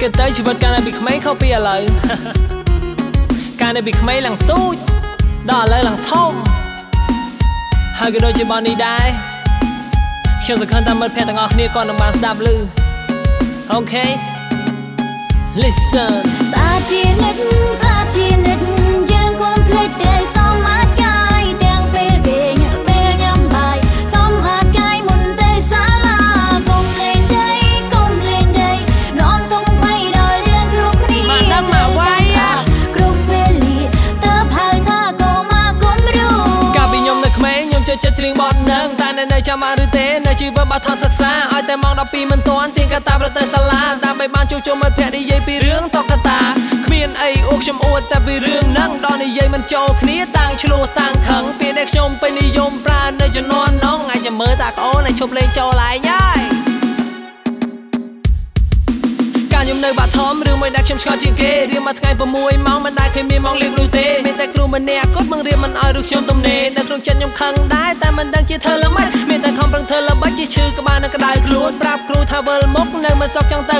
គិតទៅជីវិតកាលនៅពីក្មេងខុសពីឥឡូវកាលនៅពីក្មេងឡើងទូចដល់ឥឡូវឡើងធំហើយក៏ដូចជាបងនេះដែរខ្ញុំសង្ឃឹមថាមិត្តភក្តិទាំងអស់គ្នាក៏នឹងបានស្ដាប់ឮអូខេ listen ស្អាតជានិច្ចស្អាតជានិច្ចេះចិត្តច្រៀងបទនឹងតែនៅនៅចាំបានឬទេនៅជីវិតបាត់ថតសិក្សាឲ្យតែម៉ោង12មិនទាន់ទៀងកតាប្រទៅសាលាដើម្បីបានជួបជុំមិត្តភក្តិនិយាយពីរឿងតកតាគ្មានអីអួកខ្ញុំអួតតែពីរឿងហ្នឹងដល់និយាយមិនចូលគ្នាតាំងឆ្លោះតាំងខឹងពាក្យដែលខ្ញុំពេញនិយមប្រើនៅជំនាន់នោះអាចจะមើលតាក្អូនឲ្យឈប់លេងចូលឯងហើយកាលខ្ញុំនៅបាក់ធំរឿងមួយដែលខ្ញុំឆ្ងល់ជាងគេរៀនមួយថ្ងៃ6ម៉ោងមិនដែលឃើញមានម៉ោងលេងនោះទេ មានតែគ្រូម្នាក់គាត់បង្រៀនមិនឲ្យរូបខ្ញុំទំនេរនៅក្នុងចិត្តខ្ញុំខឹងដែរតែមិនដឹងជាធ្វើល្មិចមានតែខំប្រឹងធ្វើល្បិចជាឈឺក្បាលនៅក្តៅខ្លួនប្រាប់គ្រូថាវិលមុខនៅមិនសុខចង់ទៅ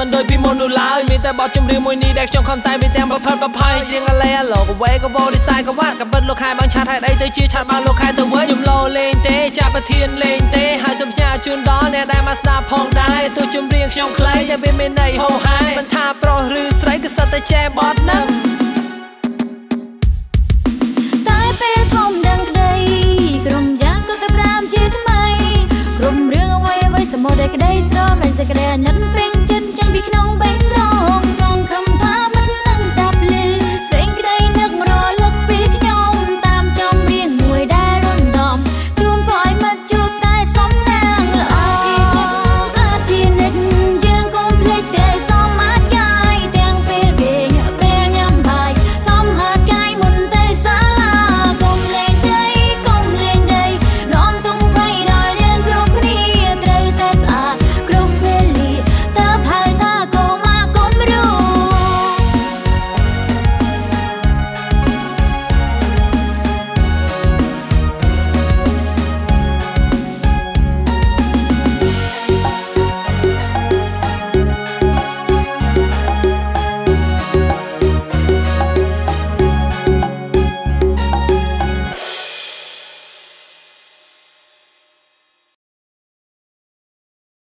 មិនដូចពីមុននោះឡើយមានតែបទចម្រៀងមួយនេះដែលខ្ញុំខំតែមានទាំងប្រផិតប្រផៃរៀងអាឡែលោកវេក៏វោឌីសៃក៏វ៉ាត់ក៏បិទលោកខែបានឆាតហេតុអីទៅជាឆាតបានលោកខែទៅវិញខ្ញុំលោលេងទេចាប់ប្រធានលេងទេហើយសូមផ្ញើជូនដល់អ្នកដែលមកស្ដាប់ផងដែរទោះចម្រៀងខ្ញុំខ្លីតែវាមានន័យហូរហែមិនថាប្រុសឬស្រីក៏សិតតែចែបទហ្នឹងតែពេលកុំដឹងក្តីក្រុមយ៉ាងក៏ទៅប្រាំជាថ្មីក្រុមរឿងអ្វីអ្វីសមុទ្រដែលក្តីស្រលាញ់សេចក្តីអាណិត